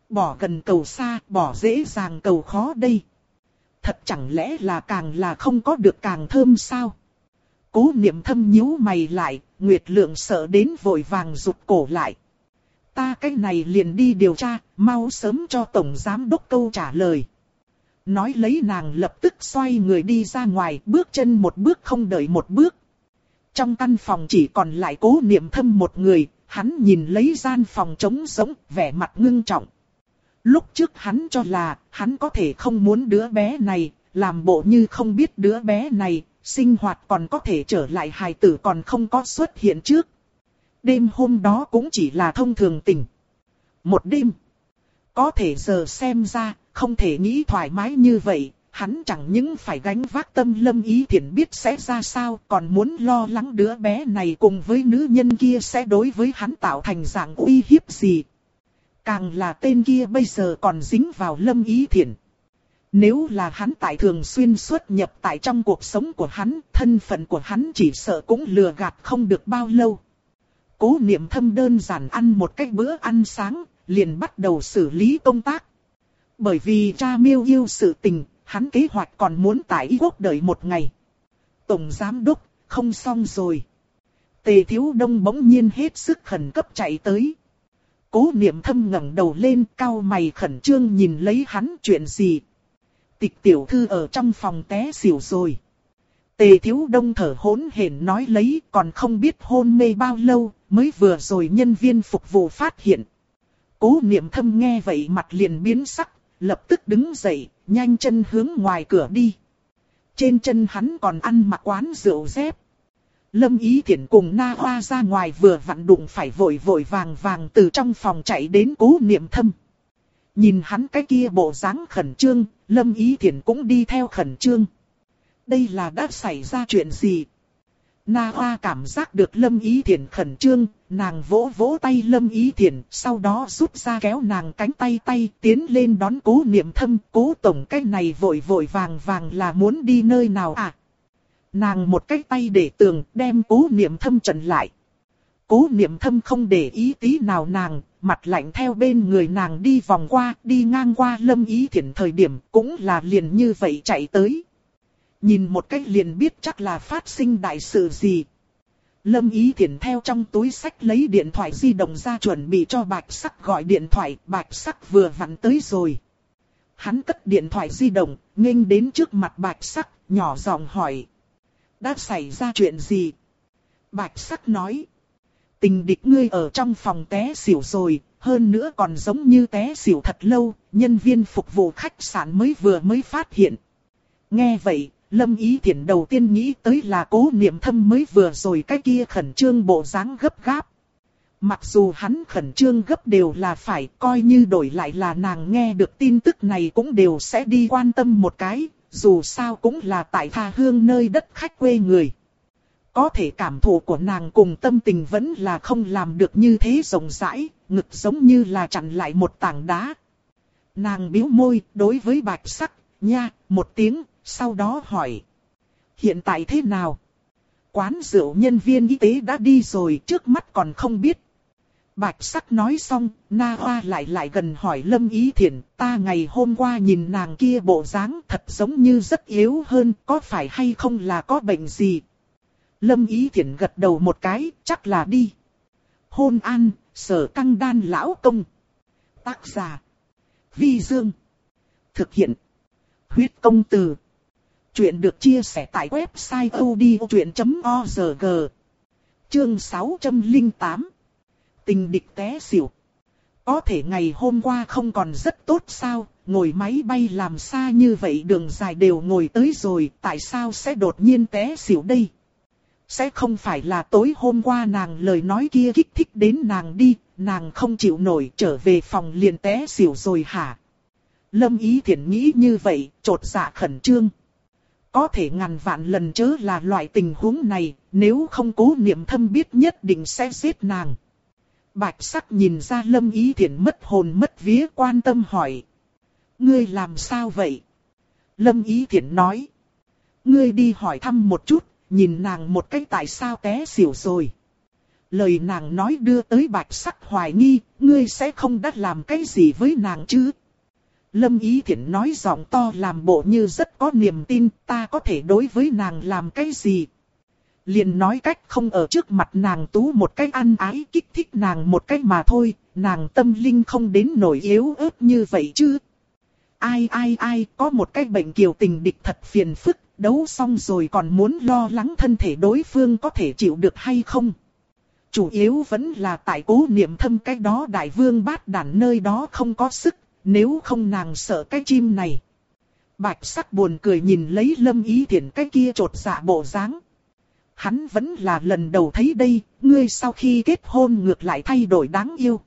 Bỏ gần cầu xa, bỏ dễ dàng cầu khó đây. Thật chẳng lẽ là càng là không có được càng thơm sao? Cố niệm thâm nhíu mày lại, Nguyệt Lượng sợ đến vội vàng rụt cổ lại. Ta cái này liền đi điều tra, mau sớm cho Tổng Giám Đốc câu trả lời. Nói lấy nàng lập tức xoay người đi ra ngoài, bước chân một bước không đợi một bước. Trong căn phòng chỉ còn lại cố niệm thâm một người, hắn nhìn lấy gian phòng trống rỗng, vẻ mặt ngưng trọng. Lúc trước hắn cho là, hắn có thể không muốn đứa bé này, làm bộ như không biết đứa bé này, sinh hoạt còn có thể trở lại hài tử còn không có xuất hiện trước. Đêm hôm đó cũng chỉ là thông thường tình. Một đêm. Có thể giờ xem ra, không thể nghĩ thoải mái như vậy, hắn chẳng những phải gánh vác tâm lâm ý thiện biết sẽ ra sao, còn muốn lo lắng đứa bé này cùng với nữ nhân kia sẽ đối với hắn tạo thành dạng uy hiếp gì. Càng là tên kia bây giờ còn dính vào lâm ý thiện. Nếu là hắn tại thường xuyên xuất nhập tại trong cuộc sống của hắn, thân phận của hắn chỉ sợ cũng lừa gạt không được bao lâu. Cố niệm thâm đơn giản ăn một cái bữa ăn sáng, liền bắt đầu xử lý công tác. Bởi vì cha miêu yêu sự tình, hắn kế hoạch còn muốn tại Y quốc đợi một ngày. Tổng giám đốc, không xong rồi. Tề thiếu đông bỗng nhiên hết sức khẩn cấp chạy tới. Cố niệm thâm ngẩng đầu lên cao mày khẩn trương nhìn lấy hắn chuyện gì. Tịch tiểu thư ở trong phòng té xỉu rồi. Tề thiếu đông thở hỗn hển nói lấy còn không biết hôn mê bao lâu mới vừa rồi nhân viên phục vụ phát hiện. Cố niệm thâm nghe vậy mặt liền biến sắc, lập tức đứng dậy, nhanh chân hướng ngoài cửa đi. Trên chân hắn còn ăn mặc quán rượu dép. Lâm Ý Thiển cùng Na Hoa ra ngoài vừa vặn đụng phải vội vội vàng vàng từ trong phòng chạy đến cố niệm thâm. Nhìn hắn cái kia bộ dáng khẩn trương, Lâm Ý Thiển cũng đi theo khẩn trương. Đây là đã xảy ra chuyện gì? Na Hoa cảm giác được Lâm Ý Thiển khẩn trương, nàng vỗ vỗ tay Lâm Ý Thiển, sau đó rút ra kéo nàng cánh tay tay, tiến lên đón cố niệm thâm, cố tổng cái này vội vội vàng vàng là muốn đi nơi nào à? Nàng một cái tay để tường, đem cố niệm thâm trần lại. Cố niệm thâm không để ý tí nào nàng, mặt lạnh theo bên người nàng đi vòng qua, đi ngang qua lâm ý thiện thời điểm, cũng là liền như vậy chạy tới. Nhìn một cách liền biết chắc là phát sinh đại sự gì. Lâm ý thiện theo trong túi sách lấy điện thoại di động ra chuẩn bị cho bạch sắc gọi điện thoại, bạch sắc vừa vặn tới rồi. Hắn cất điện thoại di động, nghênh đến trước mặt bạch sắc, nhỏ giọng hỏi. Đã xảy ra chuyện gì? Bạch sắc nói. Tình địch ngươi ở trong phòng té xỉu rồi, hơn nữa còn giống như té xỉu thật lâu, nhân viên phục vụ khách sạn mới vừa mới phát hiện. Nghe vậy, Lâm Ý Thiển đầu tiên nghĩ tới là cố niệm thâm mới vừa rồi cái kia khẩn trương bộ dáng gấp gáp. Mặc dù hắn khẩn trương gấp đều là phải coi như đổi lại là nàng nghe được tin tức này cũng đều sẽ đi quan tâm một cái, dù sao cũng là tại tha hương nơi đất khách quê người. Có thể cảm thụ của nàng cùng tâm tình vẫn là không làm được như thế rộng rãi, ngực giống như là chặn lại một tảng đá. Nàng biếu môi đối với bạch sắc, nha, một tiếng, sau đó hỏi. Hiện tại thế nào? Quán rượu nhân viên y tế đã đi rồi trước mắt còn không biết. Bạch sắc nói xong, Na Hoa lại lại gần hỏi Lâm Ý Thiển, ta ngày hôm qua nhìn nàng kia bộ dáng thật giống như rất yếu hơn, có phải hay không là có bệnh gì? Lâm Ý Thiển gật đầu một cái, chắc là đi. Hôn an, sở căng đan lão công. Tác giả. Vi Dương. Thực hiện. Huyết công từ. Chuyện được chia sẻ tại website odchuyện.org. Chương 608. Tình địch té xỉu. Có thể ngày hôm qua không còn rất tốt sao, ngồi máy bay làm xa như vậy đường dài đều ngồi tới rồi, tại sao sẽ đột nhiên té xỉu đây? Sẽ không phải là tối hôm qua nàng lời nói kia kích thích đến nàng đi, nàng không chịu nổi trở về phòng liền té xỉu rồi hả? Lâm Ý thiện nghĩ như vậy, trột dạ khẩn trương. Có thể ngàn vạn lần chớ là loại tình huống này, nếu không cố niệm thâm biết nhất định sẽ giết nàng. Bạch sắc nhìn ra Lâm Ý Thiển mất hồn mất vía quan tâm hỏi. Ngươi làm sao vậy? Lâm Ý Thiển nói. Ngươi đi hỏi thăm một chút, nhìn nàng một cái tại sao té xỉu rồi. Lời nàng nói đưa tới bạch sắc hoài nghi, ngươi sẽ không đắt làm cái gì với nàng chứ. Lâm Ý Thiển nói giọng to làm bộ như rất có niềm tin, ta có thể đối với nàng làm cái gì. Liền nói cách không ở trước mặt nàng tú một cách ăn ái kích thích nàng một cách mà thôi, nàng tâm linh không đến nổi yếu ớt như vậy chứ. Ai ai ai có một cái bệnh kiều tình địch thật phiền phức, đấu xong rồi còn muốn lo lắng thân thể đối phương có thể chịu được hay không. Chủ yếu vẫn là tại cố niệm thâm cái đó đại vương bát đản nơi đó không có sức, nếu không nàng sợ cái chim này. Bạch sắc buồn cười nhìn lấy lâm ý thiện cái kia trột dạ bộ dáng. Hắn vẫn là lần đầu thấy đây, ngươi sau khi kết hôn ngược lại thay đổi đáng yêu.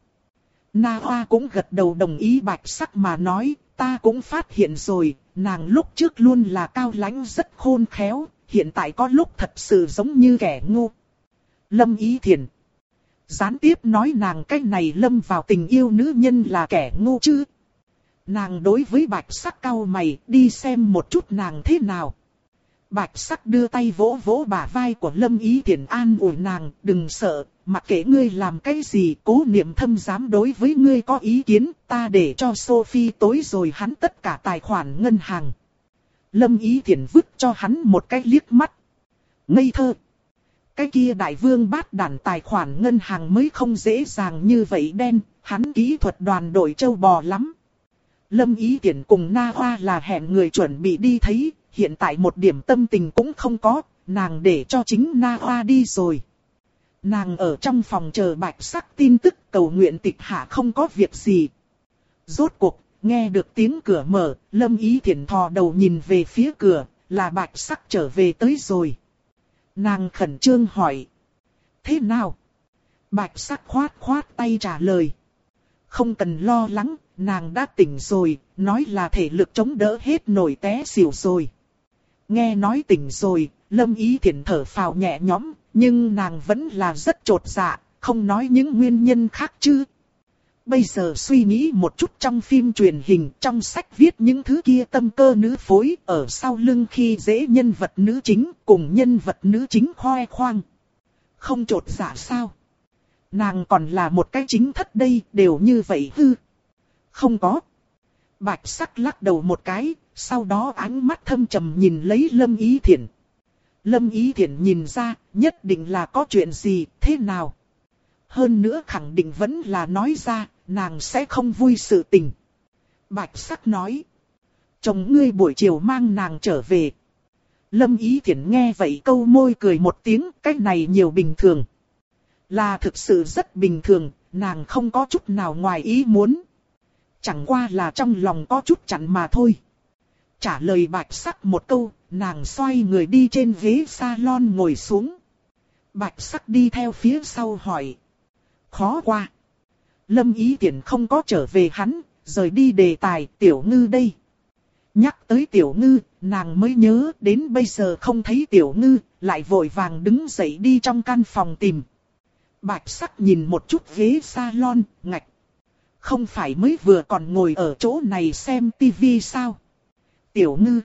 Na Hoa cũng gật đầu đồng ý bạch sắc mà nói, ta cũng phát hiện rồi, nàng lúc trước luôn là cao lãnh rất khôn khéo, hiện tại có lúc thật sự giống như kẻ ngu. Lâm Ý Thiền Gián tiếp nói nàng cách này lâm vào tình yêu nữ nhân là kẻ ngu chứ. Nàng đối với bạch sắc cao mày đi xem một chút nàng thế nào. Bạch sắc đưa tay vỗ vỗ bả vai của Lâm Ý Thiển an ủi nàng, đừng sợ, mặc kệ ngươi làm cái gì, cố niệm thâm dám đối với ngươi có ý kiến, ta để cho Sophie tối rồi hắn tất cả tài khoản ngân hàng. Lâm Ý Thiển vứt cho hắn một cái liếc mắt. Ngây thơ. Cái kia đại vương bát đàn tài khoản ngân hàng mới không dễ dàng như vậy đen, hắn kỹ thuật đoàn đội châu bò lắm. Lâm Ý Tiễn cùng Na Hoa là hẹn người chuẩn bị đi thấy, hiện tại một điểm tâm tình cũng không có, nàng để cho chính Na Hoa đi rồi. Nàng ở trong phòng chờ bạch sắc tin tức cầu nguyện tịch hạ không có việc gì. Rốt cuộc, nghe được tiếng cửa mở, Lâm Ý thiện thò đầu nhìn về phía cửa, là bạch sắc trở về tới rồi. Nàng khẩn trương hỏi. Thế nào? Bạch sắc khoát khoát tay trả lời. Không cần lo lắng, nàng đã tỉnh rồi, nói là thể lực chống đỡ hết nổi té xỉu rồi. Nghe nói tỉnh rồi, lâm ý thiển thở phào nhẹ nhõm, nhưng nàng vẫn là rất trột dạ, không nói những nguyên nhân khác chứ. Bây giờ suy nghĩ một chút trong phim truyền hình, trong sách viết những thứ kia tâm cơ nữ phối ở sau lưng khi dễ nhân vật nữ chính cùng nhân vật nữ chính khoe khoang. Không trột dạ sao? Nàng còn là một cái chính thất đây, đều như vậy hư. Không có. Bạch sắc lắc đầu một cái, sau đó ánh mắt thâm trầm nhìn lấy Lâm Ý Thiển. Lâm Ý Thiển nhìn ra, nhất định là có chuyện gì, thế nào? Hơn nữa khẳng định vẫn là nói ra, nàng sẽ không vui sự tình. Bạch sắc nói. Chồng ngươi buổi chiều mang nàng trở về. Lâm Ý Thiển nghe vậy câu môi cười một tiếng, cái này nhiều bình thường. Là thực sự rất bình thường, nàng không có chút nào ngoài ý muốn. Chẳng qua là trong lòng có chút chặn mà thôi. Trả lời bạch sắc một câu, nàng xoay người đi trên ghế salon ngồi xuống. Bạch sắc đi theo phía sau hỏi. Khó qua. Lâm ý tiện không có trở về hắn, rời đi đề tài tiểu ngư đây. Nhắc tới tiểu ngư, nàng mới nhớ đến bây giờ không thấy tiểu ngư, lại vội vàng đứng dậy đi trong căn phòng tìm. Bạch sắc nhìn một chút ghế salon, ngạch. Không phải mới vừa còn ngồi ở chỗ này xem tivi sao? Tiểu ngư.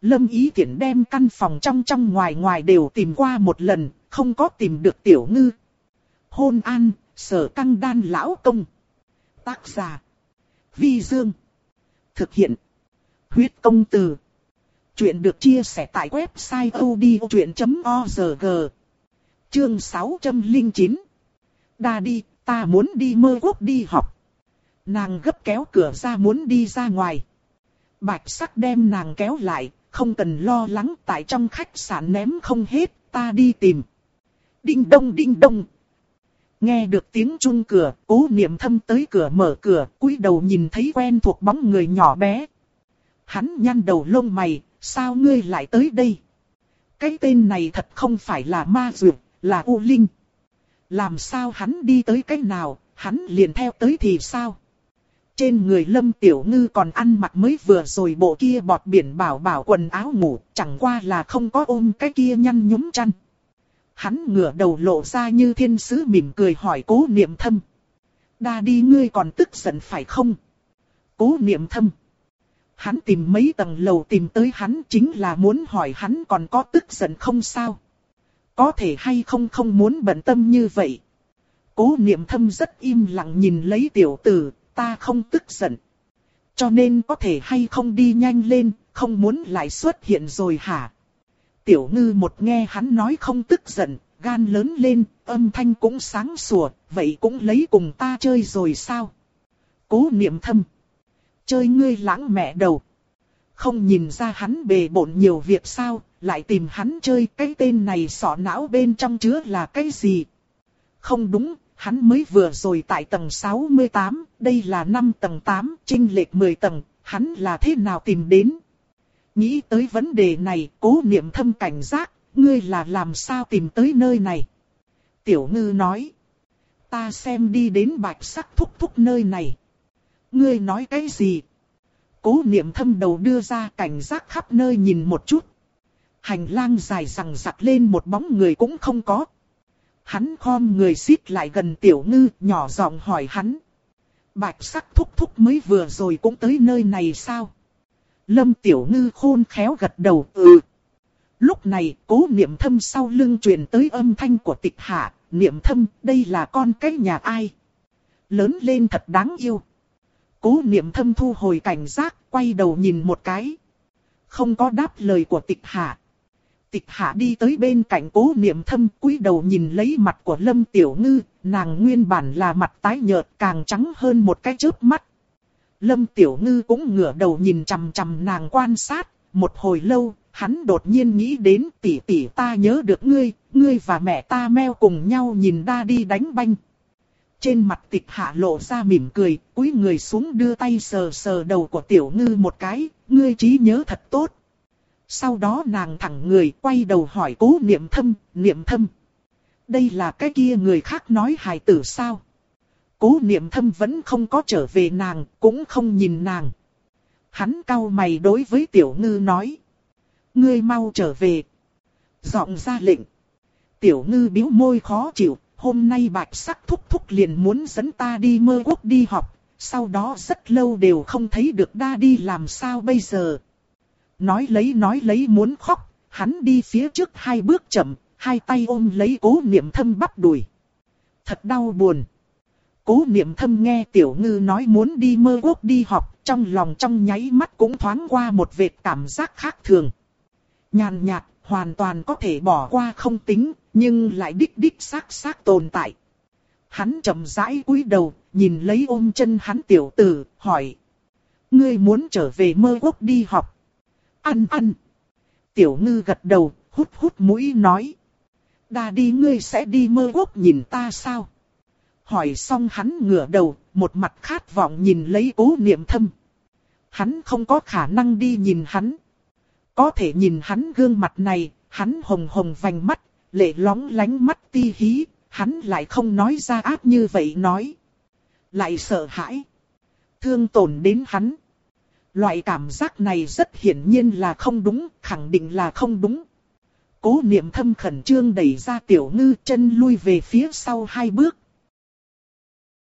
Lâm ý tiện đem căn phòng trong trong ngoài ngoài đều tìm qua một lần, không có tìm được tiểu ngư. Hôn an, sở căng đan lão công. Tác giả. Vi Dương. Thực hiện. Huyết công từ. Chuyện được chia sẻ tại website odchuyện.org. Chương 609. Đa đi, ta muốn đi mơ quốc đi học. Nàng gấp kéo cửa ra muốn đi ra ngoài. Bạch sắc đem nàng kéo lại, không cần lo lắng tại trong khách sạn ném không hết, ta đi tìm. Đinh đông đinh đông. Nghe được tiếng chung cửa, cố niệm thâm tới cửa mở cửa, cúi đầu nhìn thấy quen thuộc bóng người nhỏ bé. Hắn nhăn đầu lông mày, sao ngươi lại tới đây? Cái tên này thật không phải là ma dược, là U Linh. Làm sao hắn đi tới cái nào, hắn liền theo tới thì sao? Trên người Lâm Tiểu Ngư còn ăn mặc mới vừa rồi bộ kia bọt biển bảo bảo quần áo ngủ, chẳng qua là không có ôm cái kia nhăn nhúm chăn. Hắn ngửa đầu lộ ra như thiên sứ mỉm cười hỏi cố niệm thâm. Đa đi ngươi còn tức giận phải không? Cố niệm thâm. Hắn tìm mấy tầng lầu tìm tới hắn chính là muốn hỏi hắn còn có tức giận không sao? Có thể hay không không muốn bận tâm như vậy. Cố niệm thâm rất im lặng nhìn lấy tiểu tử, ta không tức giận. Cho nên có thể hay không đi nhanh lên, không muốn lại xuất hiện rồi hả? Tiểu ngư một nghe hắn nói không tức giận, gan lớn lên, âm thanh cũng sáng sủa, vậy cũng lấy cùng ta chơi rồi sao? Cố niệm thâm. Chơi ngươi lãng mẹ đầu. Không nhìn ra hắn bề bộn nhiều việc sao, lại tìm hắn chơi cái tên này sọ não bên trong chứa là cái gì? Không đúng, hắn mới vừa rồi tại tầng 68, đây là 5 tầng 8, trinh lệch 10 tầng, hắn là thế nào tìm đến? Nghĩ tới vấn đề này, cố niệm thâm cảnh giác, ngươi là làm sao tìm tới nơi này? Tiểu ngư nói, ta xem đi đến bạch sắc thúc thúc nơi này. Ngươi nói cái gì? Cố niệm thâm đầu đưa ra cảnh giác khắp nơi nhìn một chút. Hành lang dài rằng rạc lên một bóng người cũng không có. Hắn khom người xít lại gần tiểu ngư, nhỏ giọng hỏi hắn. Bạch sắc thúc thúc mới vừa rồi cũng tới nơi này sao? Lâm Tiểu Ngư khôn khéo gật đầu ừ. Lúc này cố niệm thâm sau lưng truyền tới âm thanh của tịch hạ, niệm thâm đây là con cái nhà ai? Lớn lên thật đáng yêu. Cố niệm thâm thu hồi cảnh giác, quay đầu nhìn một cái. Không có đáp lời của tịch hạ. Tịch hạ đi tới bên cạnh cố niệm thâm cúi đầu nhìn lấy mặt của Lâm Tiểu Ngư, nàng nguyên bản là mặt tái nhợt càng trắng hơn một cái chớp mắt. Lâm Tiểu Ngư cũng ngửa đầu nhìn chằm chằm nàng quan sát, một hồi lâu, hắn đột nhiên nghĩ đến tỷ tỷ ta nhớ được ngươi, ngươi và mẹ ta meo cùng nhau nhìn đa đi đánh banh. Trên mặt tịch hạ lộ ra mỉm cười, cúi người xuống đưa tay sờ sờ đầu của tiểu ngư một cái, ngươi trí nhớ thật tốt. Sau đó nàng thẳng người quay đầu hỏi cố niệm thâm, niệm thâm. Đây là cái kia người khác nói hài tử sao? Cố niệm thâm vẫn không có trở về nàng, cũng không nhìn nàng. Hắn cau mày đối với tiểu ngư nói. Ngươi mau trở về. Giọng ra lệnh. Tiểu ngư biếu môi khó chịu, hôm nay bạch sắc thúc thúc liền muốn dẫn ta đi mơ quốc đi học, sau đó rất lâu đều không thấy được đa đi làm sao bây giờ. Nói lấy nói lấy muốn khóc, hắn đi phía trước hai bước chậm, hai tay ôm lấy cố niệm thâm bắp đùi. Thật đau buồn. Cố niệm thâm nghe tiểu ngư nói muốn đi mơ quốc đi học, trong lòng trong nháy mắt cũng thoáng qua một vệt cảm giác khác thường. Nhàn nhạt, hoàn toàn có thể bỏ qua không tính, nhưng lại đích đích xác xác tồn tại. Hắn chậm rãi cúi đầu, nhìn lấy ôm chân hắn tiểu tử, hỏi. Ngươi muốn trở về mơ quốc đi học. Ăn ăn. Tiểu ngư gật đầu, hút hút mũi nói. Đa đi ngươi sẽ đi mơ quốc nhìn ta sao? Hỏi xong hắn ngửa đầu, một mặt khát vọng nhìn lấy cố niệm thâm. Hắn không có khả năng đi nhìn hắn. Có thể nhìn hắn gương mặt này, hắn hồng hồng vành mắt, lệ lóng lánh mắt ti hí, hắn lại không nói ra áp như vậy nói. Lại sợ hãi. Thương tổn đến hắn. Loại cảm giác này rất hiển nhiên là không đúng, khẳng định là không đúng. Cố niệm thâm khẩn trương đẩy ra tiểu ngư chân lui về phía sau hai bước.